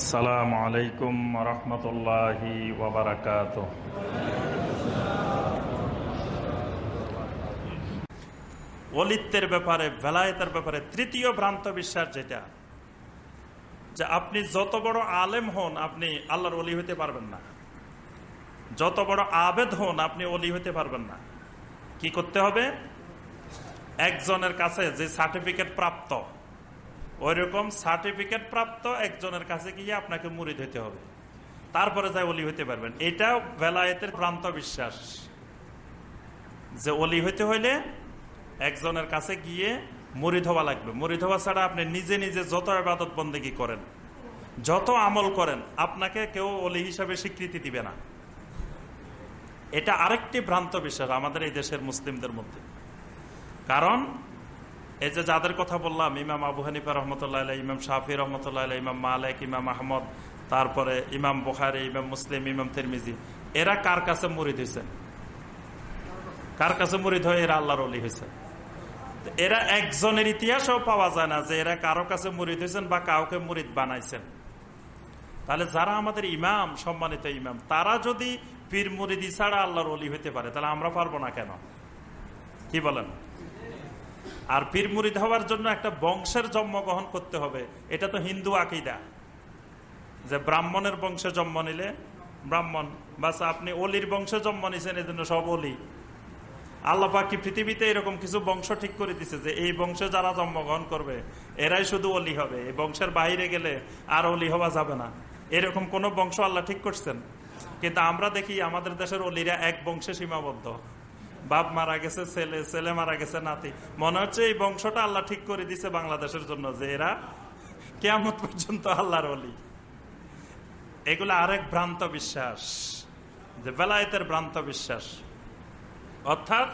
আসসালামু আলাইকুম রহমতুল্লাহি ওবরাকাত অলিত্বের ব্যাপারে, বেলায়েতের ব্যাপারে তৃতীয় ভ্রান্ত বিশ্বাস যেটা, যে আপনি যত বড় আলেম হন, আপনি আল্লাহর অলি হইতে পারবেন না। যত বড় আবেদ হন, আপনি অলি হইতে পারবেন না। কি করতে হবে? একজনের কাছে যে সার্টিফিকেট প্রাপ্ত ওই রকম সার্টিফিকেট প্রাপ্ত একজনের কাছে গিয়ে আপনাকে মুড়ি হইতে হবে। তারপরে যাই অলি হইতে পারবেন। এটা বেলায়েতের প্রান্ত বিশ্বাস যে অলি হইতে হইলে একজনের কাছে গিয়ে মুড়ি ধোয়া লাগবে। মুড়ি ধোয়া ছাড়া আপনি নিজে নিজে যত আবাদত বন্দেগী করেন, যত আমল করেন, আপনাকে কেউ অলি হিসাবে স্বীকৃতি দিবে না। এটা আরেকটি ভ্রান্ত বিশ্বাস আমাদের এই দেশের মুসলিমদের মধ্যে। কারণ এই যে যাদের কথা বললাম, ইমাম আবু হানিফা রহমতুল্লাহ ইমাম শাহি রহমতুল্লাহ ইমাম মালেক, ইমাম আহমদ, তারপরে ইমাম বুখারি, ইমাম মুসলিম, ইমাম তিরমিজি, এরা কার কাছে মুড়িদ হয়েছে কার কাছে মুড়িদ হয়ে? এরা আল্লাহর অলি হয়েছে এরা একজনের ইতিহাসও পাওয়া যায় না যে এরা কারও কাছে মুড়িদ হয়েছেন বা কাউকে মুড়িদ বানাইছেন। তাহলে যারা আমাদের ইমাম, সম্মানিত ইমাম, তারা যদি পীর মুরিদি ছাড়া আল্লাহর অলি হইতে পারে, তাহলে আমরা পারব না কেন? কি বলেন? আর পীর মুরিদ হওয়ার জন্য একটা বংশের জন্মগ্রহণ করতে হবে। এটা তো হিন্দু আকিদা। যে ব্রাহ্মণের বংশে জন্ম নিলে, ব্রাহ্মণ, বাস আপনি অলির বংশে জন্ম নিছেন এই জন্য সব অলি। আল্লাহ কি পৃথিবীতে এরকম কিছু বংশ ঠিক করে দিছে যে এই বংশে যারা জন্মগ্রহণ করবে, এরাই শুধু অলি হবে। এই বংশের বাইরে গেলে আর অলি হওয়া যাবে না। এরকম কোন বংশ আল্লাহ ঠিক করছেন? কিন্তু আমরা দেখি আমাদের দেশের অলিরা এক বংশে সীমাবদ্ধ। বাপ মারা গেছে, ছেলে ছেলে মারা গেছে, নাতি। মনে হচ্ছে এই বংশটা আল্লাহ ঠিক করে দিছে বাংলাদেশের জন্য যে এরা কেমন পর্যন্ত আল্লাহর অলি এগুলো আরেক ভ্রান্ত বিশ্বাস, যে বেলায়েতের ভ্রান্ত বিশ্বাস। অর্থাৎ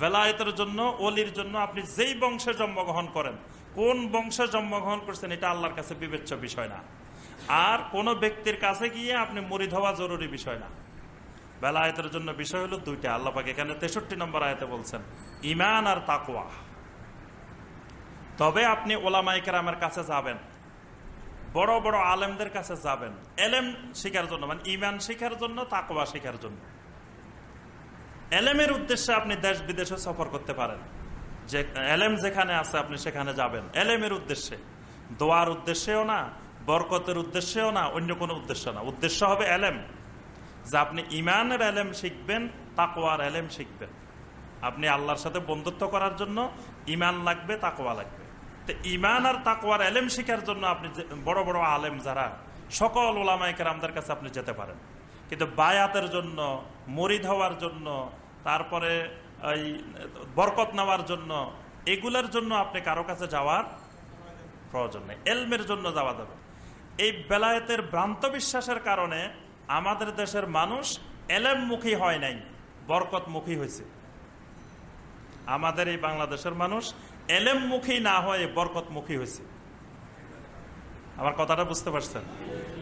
বেলায়েতের জন্য অলির জন্য আপনি যেই বংশে জন্মগ্রহণ করেন, কোন বংশে জন্মগ্রহণ করছেন, এটা আল্লাহর কাছে বিবেচ্য বিষয় না। আর কোন ব্যক্তির কাছে গিয়ে আপনি মরিদ হওয়া জরুরি বিষয় না। বেলায়েতের জন্য বিষয় হলো দুইটা। আল্লাপাকে এখানে তেষট্টি নম্বর আয়তে বলছেন ইমান আর তাকুয়া তবে আপনি ওলামাইকার আমার কাছে যাবেন, বড় বড় আলেমদের কাছে যাবেন। এলেম শিখার জন্য মানে ইমান শিখার জন্য তাকুয়া শিখার জন্য। এলেমের উদ্দেশ্যে আপনি দেশ বিদেশে সফর করতে পারেন। যে, এলেম যেখানে আছে আপনি সেখানে যাবেন। এলেমের উদ্দেশ্যে। দোয়ার উদ্দেশ্যেও না, বরকতের উদ্দেশ্যেও না, অন্য কোনো উদ্দেশ্য না। উদ্দেশ্য হবে এলেম। যে আপনি ইমানের এলেম শিখবেন তাকোয়ার এলেম শিখবেন। আপনি আল্লাহর সাথে বন্ধুত্ব করার জন্য ইমান লাগবে তাকোয়া লাগবে। তো ইমান আর তাকোয়ার এলেম শিখার জন্য আপনি বড় বড় আলেম যারা, সকল ওলামাইকের আমাদের কাছে আপনি যেতে পারেন। কিন্তু বায়াতের জন্য, মরিদ হওয়ার জন্য, তারপরে এই বরকত নেওয়ার জন্য, এগুলোর জন্য আপনি কারও কাছে যাওয়ার প্রয়োজন নেই। এলমের জন্য যাওয়া যাবে। এই বেলায়েতের ভ্রান্ত বিশ্বাসের কারণে আমাদের দেশের মানুষ এলেমমুখী হয় নাই, বরকতমুখী হয়েছে। আমাদের এই বাংলাদেশের মানুষ এলেমমুখী না হয়ে বরকতমুখী হয়েছে। আমার কথাটা বুঝতে পারছেন?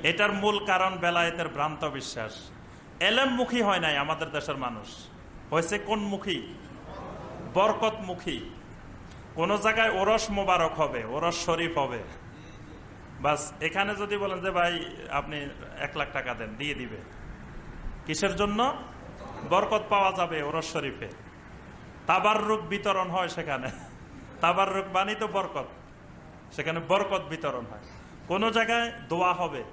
এটার মূল কারণ বেলায়েতের ভ্রান্ত বিশ্বাস। এলেমমুখী হয় নাই আমাদের দেশের মানুষ। হয়েছে কোন মুখী বরকতমুখী। কোন জায়গায় ওরস মোবারক হবে, ওরস শরীফ হবে। বাস, এখানে যদি বলেন যে ভাই, আপনি এক লাখ টাকা দেন, দিয়ে দিবে। কিসের জন্য? বরকত পাওয়া যাবে ওরস শরীফে। তাবার রূপ বিতরণ হয় সেখানে। তাবার রূপ বাণী তো বরকত। সেখানে বরকত বিতরণ হয়। কোন জায়গায় দোয়া হবে।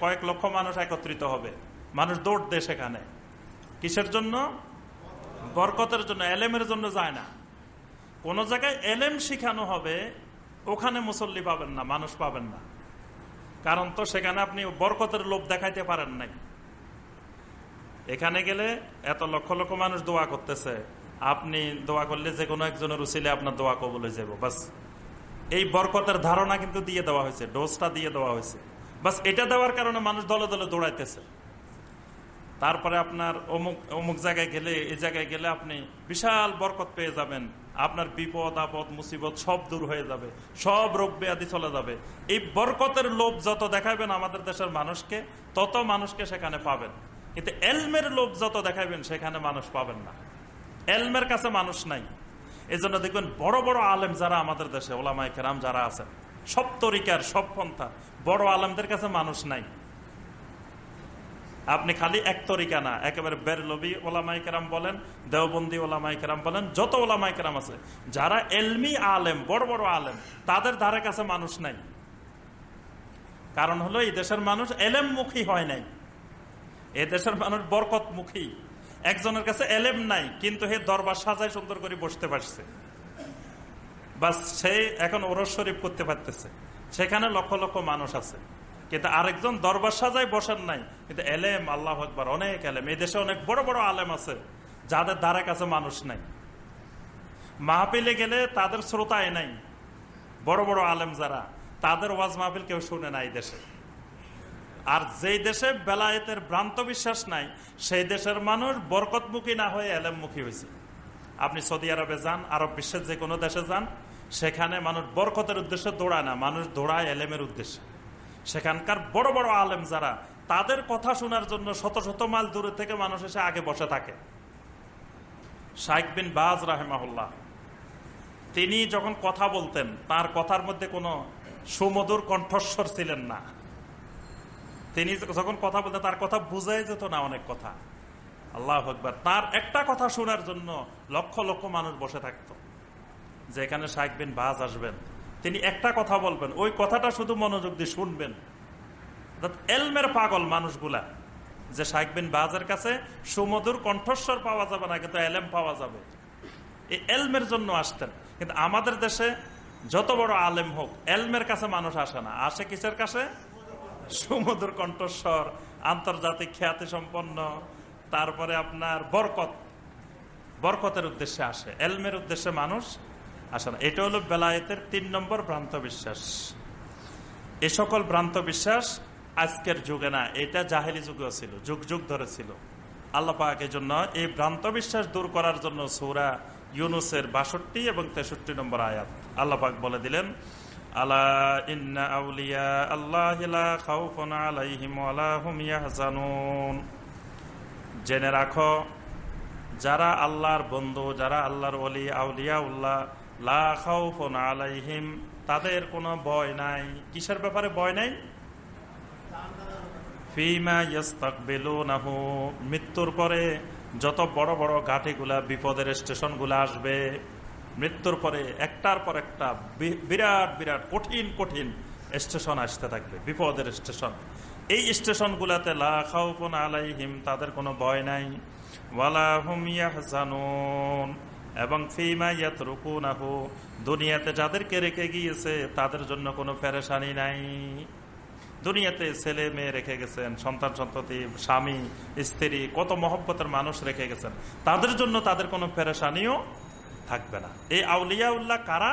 কয়েক লক্ষ মানুষ একত্রিত হবে। মানুষ দৌড় দেয় সেখানে। কিসের জন্য? বরকতের জন্য। এলেমের জন্য যায় না। কোন জায়গায় এলেম শিখানো হবে। ওখানে মুসল্লি পাবেন না, মানুষ পাবেন না। কারণ তো সেখানে আপনি বরকতের লোভ দেখাইতে পারেন নাই। এখানে গেলে এত লক্ষ লক্ষ মানুষ দোয়া করতেছে। আপনি দোয়া করলে যে কোনো একজনের উচিলে আপনার দোয়া কবলে যাব বাস। এই বরকতের ধারণা কিন্তু দিয়ে দেওয়া হয়েছে, ডোজটা দিয়ে দেওয়া হয়েছে। বাস এটা দেওয়ার কারণে মানুষ দলে দলে দৌড়াইতেছে। তারপরে আপনার অমুক অমুক জায়গায় গেলে, এই জায়গায় গেলে আপনি বিশাল বরকত পেয়ে যাবেন। আপনার বিপদ, আপদ, মুসিবত সব দূর হয়ে যাবে। সব রোগ ব্যাধি চলে যাবে। এই বরকতের লোভ যত দেখাবেন আমাদের দেশের মানুষকে, তত মানুষকে সেখানে পাবেন। কিন্তু এলমের লোভ যত দেখাবেন সেখানে মানুষ পাবেন না। এলমের কাছে মানুষ নাই। এই জন্য দেখবেন বড় বড় আলেম যারা আমাদের দেশে ওলামাই কেরাম যারা আছেন সব তরিকার সব পন্থা, বড় আলেমদের কাছে মানুষ নাই। আপনি খালি এক তরিকা না, একেবারে বেরলবি ওলামাই কেরাম বলেন, দেওবন্দি ওলামাই কেরাম বলেন, যত ওলামাই কেরাম আছে, যারা এলমি আলেম, বড় বড় আলেম, তাদের ধারে কাছে মানুষ নাই। কারণ হলো এই দেশের মানুষ এলেম মুখী হয় নাই। এ দেশের মানুষ বরকত মুখী একজনের কাছে এলেম নাই, কিন্তু হে দরবার সাজায় সুন্দর করে বসতে পারছে। বাস সে এখন ওরস শরীফ করতে পারতেছে। সেখানে লক্ষ লক্ষ মানুষ আছে। কিন্তু আরেকজন দরবার সাজায় বসেন নাই। কিন্তু এলেম, আল্লাহ একবার অনেক এলেম। এই দেশে অনেক বড় বড় আলেম আছে, যাদের দ্বারা কাছে মানুষ নাই। মাহপিলে গেলে তাদের শ্রোতায় নাই। বড় বড় আলেম যারা, তাদের ওয়াজ মাহফিল কেউ শুনে না এই দেশে। আর যেই দেশে বেলায়েতের ভ্রান্ত বিশ্বাস নাই, সেই দেশের মানুষ বরকতমুখী না হয়ে এলেমমুখী হয়েছে। আপনি সৌদি আরবে যান, আরব বিশ্বের যে কোনো দেশে যান, সেখানে মানুষ বরকতের উদ্দেশ্যে দৌড়ায় না। মানুষ দৌড়ায় এলেমের উদ্দেশ্যে। সেখানকার বড় বড় আলেম যারা, তাদের কথা শোনার জন্য শত শত মাইল দূরে থেকে মানুষ এসে আগে বসে থাকে। শাইক বিন বাজ রাহেমাহুল্লাহ, তিনি যখন কথা বলতেন, তার কথার মধ্যে কোনো সুমধুর কণ্ঠস্বর ছিলেন না। তিনি যখন কথা বলতেন, তার কথা বুঝাই যেত না অনেক কথা। আল্লাহ আকবর। তার একটা কথা শোনার জন্য লক্ষ লক্ষ মানুষ বসে থাকত। যে এখানে শাইক বিন বাজ আসবেন। তিনি একটা কথা বলবেন, ওই কথাটা শুধু মনোযোগ দিয়ে শুনবেন। এলমের পাগল মানুষগুলা, যে শাইক বিন বাজের কাছে সুমধুর কণ্ঠস্বর পাওয়া যাবে না, কিন্তু এলেম পাওয়া যাবে। এই এলমের জন্য আসতেন। কিন্তু আমাদের দেশে যত বড় আলেম হোক, এলমের কাছে মানুষ আসে না। আসে কিসের কাছে? সুমধুর কণ্ঠস্বর, আন্তর্জাতিক খ্যাতি সম্পন্ন তারপরে আপনার বরকত। বরকতের উদ্দেশ্যে আসে। এলমের উদ্দেশ্যে মানুষ আসে না এটা হলো বেলায়েতের তিন নম্বর ভ্রান্ত বিশ্বাস। এ সকল ভ্রান্ত বিশ্বাস আজকের যুগে না, এটা জাহেলি যুগেও ছিল, যুগ যুগ ধরে ছিল। আল্লাহ জন্য এই ভ্রান্ত বিশ্বাস দূর করার জন্য সৌরা ইউনুসের বাষট্টি এবং তেষট্টি নম্বর আয়াত আল্লাহ পাক বলে দিলেন জেনে রাখো, যারা আল্লাহর বন্ধু, যারা আল্লাহর অলি আউলিয়া উল্লাহ আলাইহিম, তাদের কোনো ভয় নাই। কিসের ব্যাপারে ভয় নাই? মৃত্যুর পরে যত বড় বড় ঘাটিগুলা, বিপদের স্টেশনগুলা আসবে, মৃত্যুর পরে একটার পর একটা বিরাট বিরাট, কঠিন কঠিন স্টেশন আসতে থাকবে, বিপদের স্টেশন। এই স্টেশনগুলাতে লা খাউফুন আলাইহিম, তাদের কোনো ভয় নাই। ওয়ালা হুম এবং ফিমা ইয়াতরুকুনাহু, দুনিয়াতে যাদেরকে রেখে গিয়েছে, তাদের জন্য কোনো ফেরেশানি নাই। দুনিয়াতে ছেলে মেয়ে রেখে গেছেন, সন্তান সন্ততি, স্বামী, স্ত্রী, কত মহব্বতের মানুষ রেখে গেছেন, তাদের জন্য তাদের কোনো পেরেশানিও থাকবে না। এই আউলিয়া উল্লাহ কারা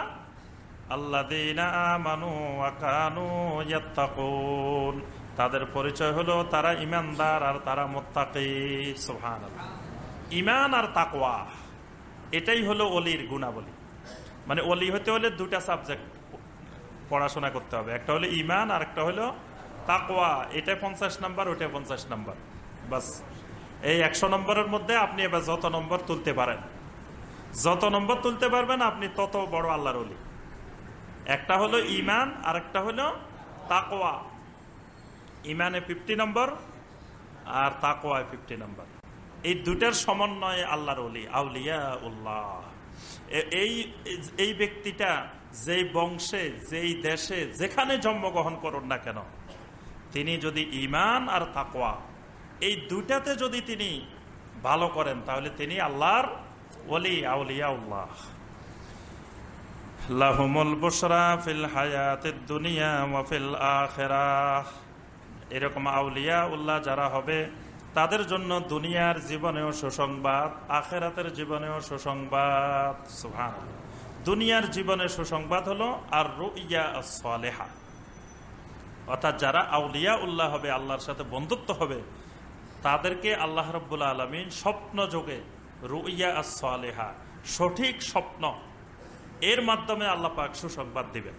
তাদের পরিচয় হলো তারা ইমানদার আর তারা মোত্তাকি সোহান ইমান আর তাকওয়া। এটাই হলো অলির গুণাবলী। মানে অলি হতে হলে দুটা সাবজেক্ট পড়াশোনা করতে হবে। একটা হলো ইমান আর একটা হলো তাকোয়া এটা পঞ্চাশ নাম্বার ওটা পঞ্চাশ নাম্বার। বাস, এই একশো নম্বরের মধ্যে আপনি এবার যত নম্বর তুলতে পারেন। যত নম্বর তুলতে পারবেন, আপনি তত বড় আল্লাহর অলি। একটা হলো ইমান আর একটা হলো তাকওয়া। ইমানে ফিফটি নম্বর আর তাকোয়ায় ফিফটি নম্বর। এই দুটার সমন্বয়ে আল্লাহর অলি আউলিয়া উল্লাহ এই এই ব্যক্তিটা যেই বংশে, যেই দেশে, যেখানে জন্মগ্রহণ করুন না কেন, তিনি যদি ইমান আর তাকোয়া এই দুটাতে যদি তিনি ভালো করেন, তাহলে তিনি আল্লাহর ওলি আউলিয়া উল্লাহ দুনিয়া এরকম আউলিয়া উল্লাহ যারা হবে তাদের জন্য দুনিয়ার জীবনেও সুসংবাদ, আখেরাতের জীবনেও সুসংবাদ। দুনিয়ার জীবনে সুসংবাদ হলো আর রুইয়া সালেহা অর্থাৎ যারা আউলিয়া উল্লাহ হবে, আল্লাহর সাথে বন্ধুত্ব হবে, তাদেরকে আল্লাহ রব্বুল্লা আলমিন স্বপ্ন যোগে রুইয়া সালেহা সঠিক স্বপ্ন, এর মাধ্যমে আল্লাহ পাক সুসংবাদ দিবেন।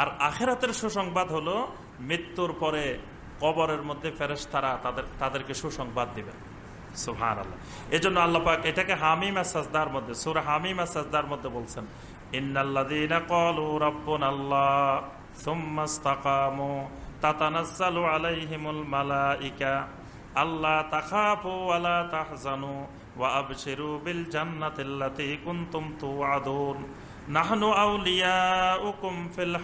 আর আখেরাতের সুসংবাদ হলো মৃত্যুর পরে কবরের মধ্যে ফেরেস্তারা তাদের, তাদেরকে সুসংবাদ দিবেন। সুহান আল্লাহ এই জন্য আল্লাপাক এটাকে হামিমা সাজদার মধ্যে, সুর হামিমা সাজদার মধ্যে বলছেন, ইন্নাল্লাযীনা ক্বালু রাব্বুনাল্লাহ সুম্মা ইসতাকামু তাতানাজ্জালু আলাইহিমুল মালাইকা, আল্লা তাখাফু ওয়া বিল ফিল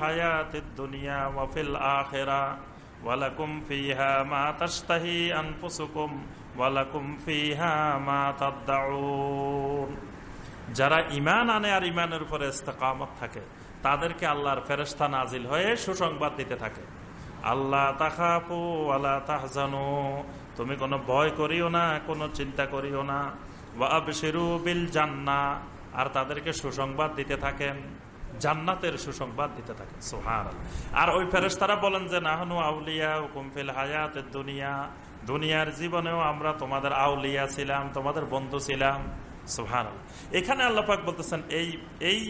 দুনিয়া ওয়ালাকুম ফিহা মা তাশতাহি আনফুসুকুম, ওয়ালাকুম ফিহা মা তাদদাউন। যারা ইমান আনে আর ইমানের উপরে ইস্তেকামত থাকে, তাদেরকে আল্লাহর ফেরেশতা নাজিল হয়ে সুসংবাদ দিতে থাকে। আল্লাহ তাখাফু আল্লাহ তাহজানু, তুমি কোনো ভয় করিও না, কোনো চিন্তা করিও না। ওয়াবশিরু বিল জান্না আর তাদেরকে সুসংবাদ দিতে থাকেন। জান্নাতের সুসংবাদ দিতে থাকে সোহার আর ওই ফেরেশতারা বলেন যে, নাহনু আউলিয়া হুকুমফিল হায়াত দুনিয়া। দুনিয়ার জীবনেও আমরা তোমাদের আউলিয়া ছিলাম, তোমাদের বন্ধু ছিলাম। সোহান এখানে আল্লাপাক বলতেছেন, এই এই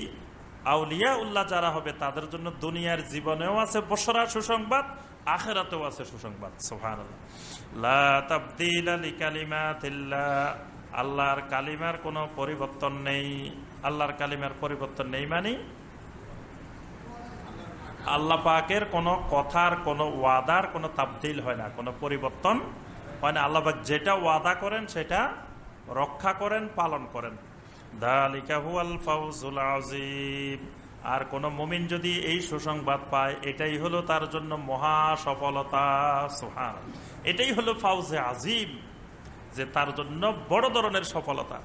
আউলিয়া উল্লাহ যারা হবে, তাদের জন্য দুনিয়ার জীবনেও আছে বসরা সুসংবাদ, আখেরাতেও আছে সুসংবাদ। সোহান আল্লাহর কালিমার কোনো পরিবর্তন নেই। আল্লাহর কালিমার পরিবর্তন নেই মানে আল্লাহ পাকের কোনো কথার, কোনো ওয়াদার, কোনো তাবদিল হয় না, কোনো পরিবর্তন হয় না। আল্লাহ পাক যেটা ওয়াদা করেন সেটা রক্ষা করেন, পালন করেন। আর কোন মুমিন যদি এই সুসংবাদ পায়, এটাই হলো তার জন্য মহা সফলতা সোহান এটাই হলো ফাউজে আজিম যে তার জন্য বড় ধরনের সফলতা।